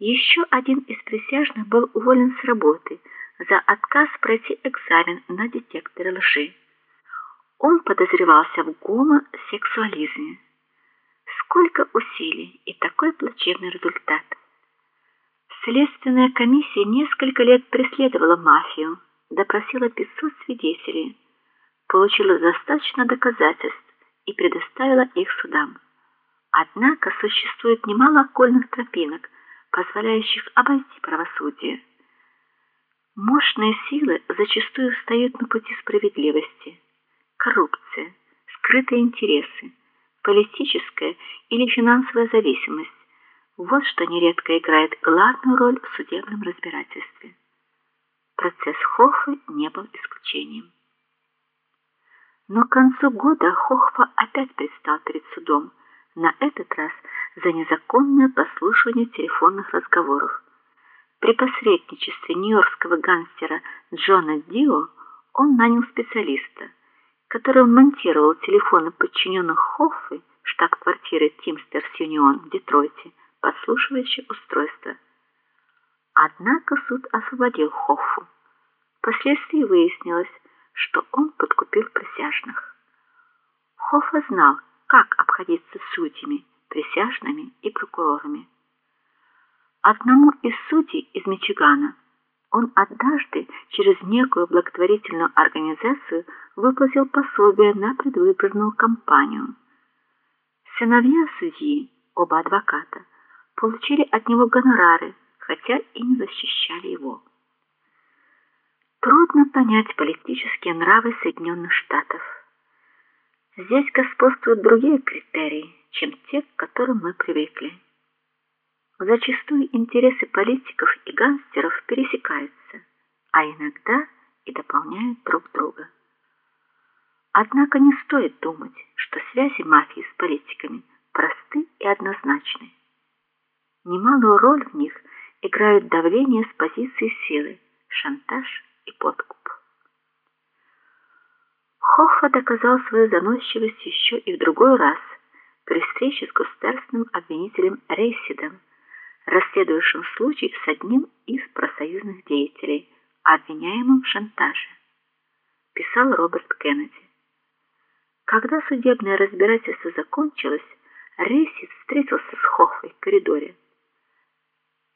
Еще один из присяжных был уволен с работы за отказ пройти экзамен на детекторе лжи. Он подозревался в гомосексуализме. Сколько усилий и такой плачевный результат. Следственная комиссия несколько лет преследовала мафию, допросила 500 свидетелей, получила достаточно доказательств и предоставила их судам. Однако существует немало окольных тропинок, позволяющих обойти правосудие. Мощные силы зачастую встают на пути справедливости. Коррупция, скрытые интересы, политическая или финансовая зависимость вот что нередко играет главную роль в судебном разбирательстве. Процесс Хоффа не был исключением. Но к концу года Хохфа опять предстал перед судом, на этот раз за незаконное прослушивание телефонных разговоров. При посредничестве нью-йоркского гангстера Джона Дио он нанял специалиста, который монтировал телефоны подчиненных Хоффы, штаб-квартиры Teamsters Union в Детройте, подслушивающее устройство. Однако суд освободил Хоффу. Впоследствии выяснилось, что он подкупил присяжных. Хоффа знал, как обходиться с судьями, присяжными и прокурорами. Одному из судей из Мичигана он однажды через некую благотворительную организацию выплатил пособие на предвыборную кампанию. Сыновья судьи, оба адвоката, получили от него гонорары, хотя и не защищали его. Трудно понять политические нравы Соединенных Штатов. Здесь господствуют другие критерии, чем те, к которым мы привыкли. Зачастую интересы политиков и гангстеров пересекаются, а иногда и дополняют друг друга. Однако не стоит думать, что связи мафии с политиками просты и однозначны. Немалую роль в них играют давление с позиции силы, шантаж и подкуп. Хоффа доказал свою заносчивость еще и в другой раз при встрече с государственным обвинителем Рейсидом, расследующим случай с одним из профсоюзных деятелей, обвиняемым в шантаже. Писал Роберт Кеннеди. Когда судебное разбирательство закончилось, Рейсид встретился с Хоффой в коридоре.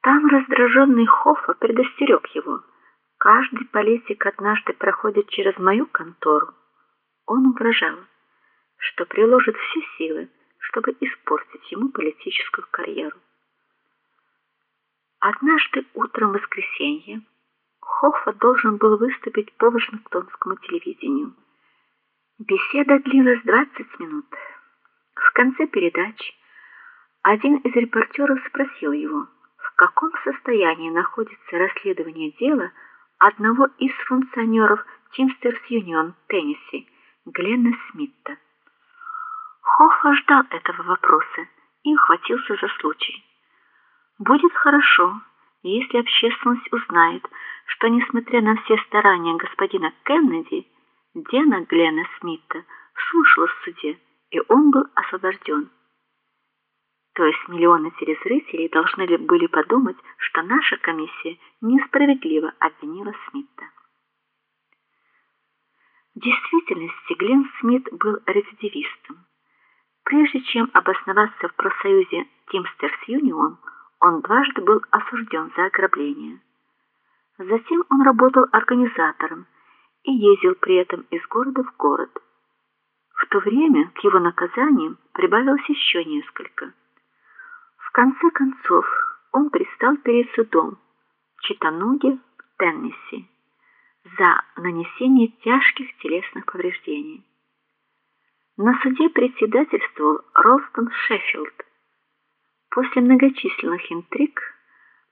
Там раздраженный Хоффа предостерег его. Каждый политик однажды проходит через мою контору. Он угрожал, что приложит все силы, чтобы испортить ему политическую карьеру. Однажды утром в воскресенье Хоффа должен был выступить по Вашингтонскому телевидению. Беседа длилась 20 минут. В конце передачи один из репортеров спросил его: в каком состоянии находится расследование дела одного из функционеров Teamsters Union Теннесси, Гленна Смитта. Хоффа ждал этого вопроса и ухватился за случай. Будет хорошо, если общественность узнает, что несмотря на все старания господина Кеннеди, Дена Гленна Смитта слушалась в суде, и он был освобожден. То есть миллионы телезрителей должны ли были подумать, что наша комиссия несправедливо обвинила Смита. В действительности Глен Смит был рецидивистом. Прежде чем обосноваться в профсоюзе Teamsters Union, он дважды был осужден за ограбление. Затем он работал организатором и ездил при этом из города в город. В то время к его наказаниям прибавилось еще несколько конце концов, он предстал перед судом в Читануге, Теннесси, за нанесение тяжких телесных повреждений. На суде председательствовал Ролстон Шеффилд. После многочисленных интриг,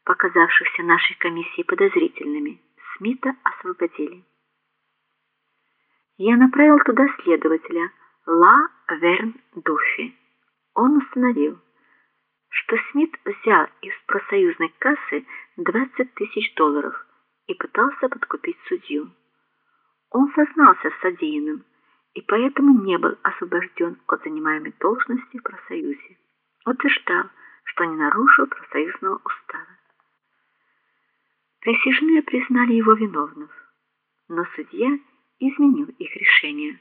показавшихся нашей комиссии подозрительными, Смита освободили. Я направил туда следователя Ла Верн Дуфи. Он установил, что Смит взял из профсоюзной кассы 20 тысяч долларов и пытался подкупить судью. Он сознался в содеянном и поэтому не был освобожден от занимаемой должности в профсоюзе. Утверждал, что не нарушил профсоюзного устава. Присяжные признали его виновным, но судья изменил их решение.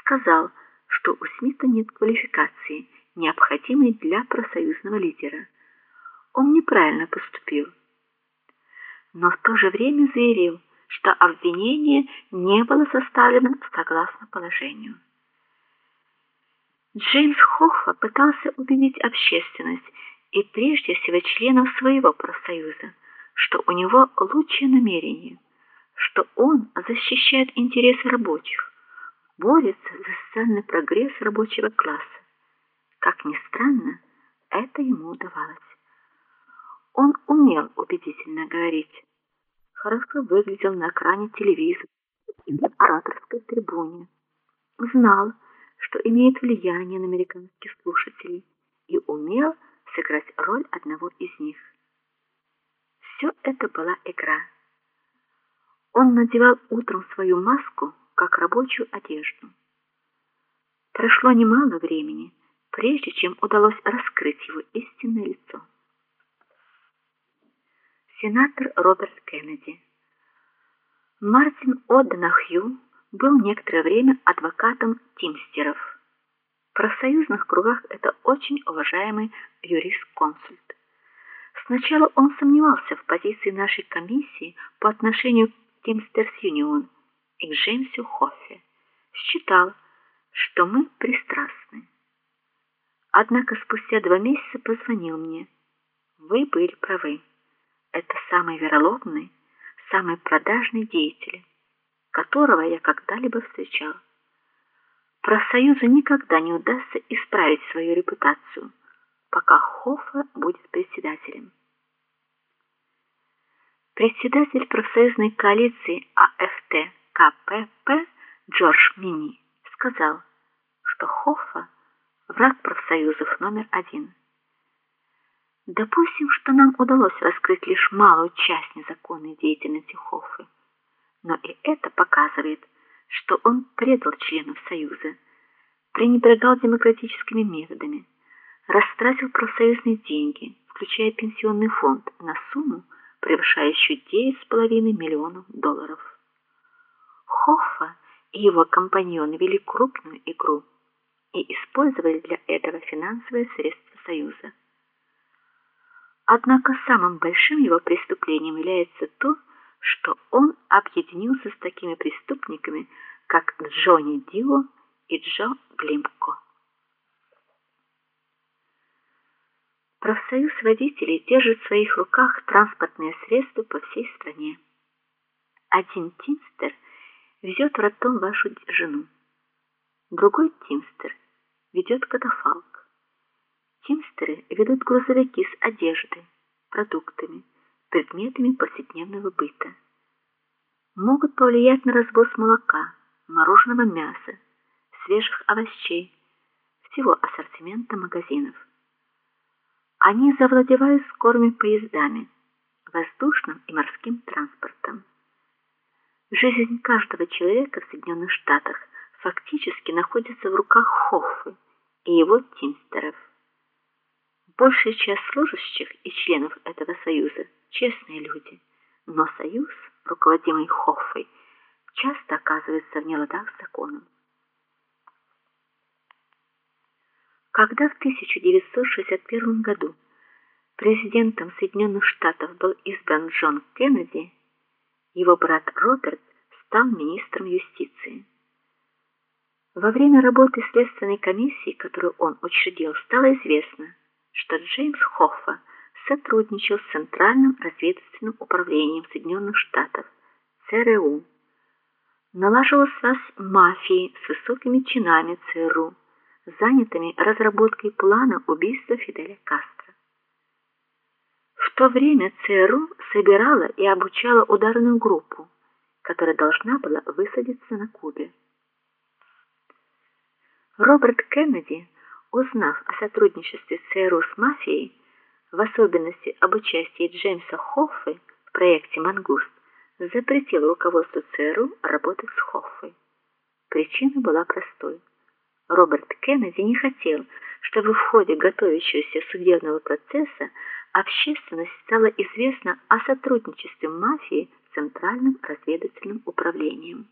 Сказал, что у Смита нет квалификации, необходимой для профсоюзного лидера. Он неправильно поступил. Но в то же время заявил, что обвинение не было составлено согласно положению. Джеймс Хоффа пытался убедить общественность и прежде всего членов своего профсоюза, что у него лучшие намерения, что он защищает интересы рабочих, борется за социальный прогресс рабочего класса. Как ни странно, это ему удавалось. Он умел убедительно говорить, хорошо выглядел на экране телевизора и на ораторской трибуне, знал, что имеет влияние на американских слушателей и умел сыграть роль одного из них. Все это была игра. Он надевал утром свою маску как рабочую одежду. Прошло немало времени, прежде чем удалось раскрыть его истинное лицо. Сенатор Роберт Кеннеди. Мартин О'Донахью был некоторое время адвокатом тимстеров. В профсоюзных кругах это очень уважаемый юрист-консульт. Сначала он сомневался в позиции нашей комиссии по отношению к Teamsters Union и к Джеймсу Хоффе. Считал, что мы пристрастны. Однако спустя два месяца позвонил мне. Вы были правы. Это самый вероломный, самый продажный деятель которого я когда-либо встречал. Профсоюзу никогда не удастся исправить свою репутацию, пока Хоффа будет председателем. Председатель профсоюзной коалиции АФТ КПП Джордж Мини сказал, что Хоффа враг профсоюзов номер один. Допустим, что нам удалось раскрыть лишь малую часть незаконной деятельности Хоффы но и это показывает, что он предал членов союза, пренебрегал демократическими методами, растратил профсоюзные деньги, включая пенсионный фонд, на сумму, превышающую 9,5 миллионов долларов. Хоффа и его компаньоны вели крупную игру и использовали для этого финансовые средства союза. Однако самым большим его преступлением является то, что он объединился с такими преступниками, как Джонни Дио и Джо Глимко. Профсоюз водителей держит в своих руках транспортные средства по всей стране. Один тимстер везет в роддом вашу жену. Другой тимстер ведет катафалк. Тимстеры ведут грузовики с одеждой, продуктами, предметами повседневного быта. Могут повлиять на развоз молока, мороженого мяса, свежих овощей, всего ассортимента магазинов. Они завладевают скорыми поездами, воздушным и морским транспортом. Жизнь каждого человека в Соединенных Штатах фактически находится в руках Хоффы и его тимстеров. Большая часть служащих и членов этого союза честные люди, но союз, руководимый Хоффой, часто оказывается в неладах с законом. Когда в 1961 году президентом Соединенных Штатов был избран Джон Кеннеди, его брат Роберт стал министром юстиции. Во время работы следственной комиссии, которую он учредил, стало известно, что Джеймс Хоффа сотрудничал с Центральным разведывательным управлением Соединенных Штатов ЦРУ. Налаживал связь мафии с высокими чинами ЦРУ, занятыми разработкой плана убийства Фиделя Кастро. В то время ЦРУ собирала и обучала ударную группу, которая должна была высадиться на Кубе. Роберт Кеннеди, узнав о сотрудничестве ЦРУ с мафией, в особенности об участии Джеймса Хоффы в проекте Мангуст, запретил руководству ЦРУ работать с Хоффой. Причина была простой. Роберт Кеннеди не хотел, чтобы в ходе готовящегося судебного процесса общественность стала известна о сотрудничестве мафии с Центральным разведывательным управлением.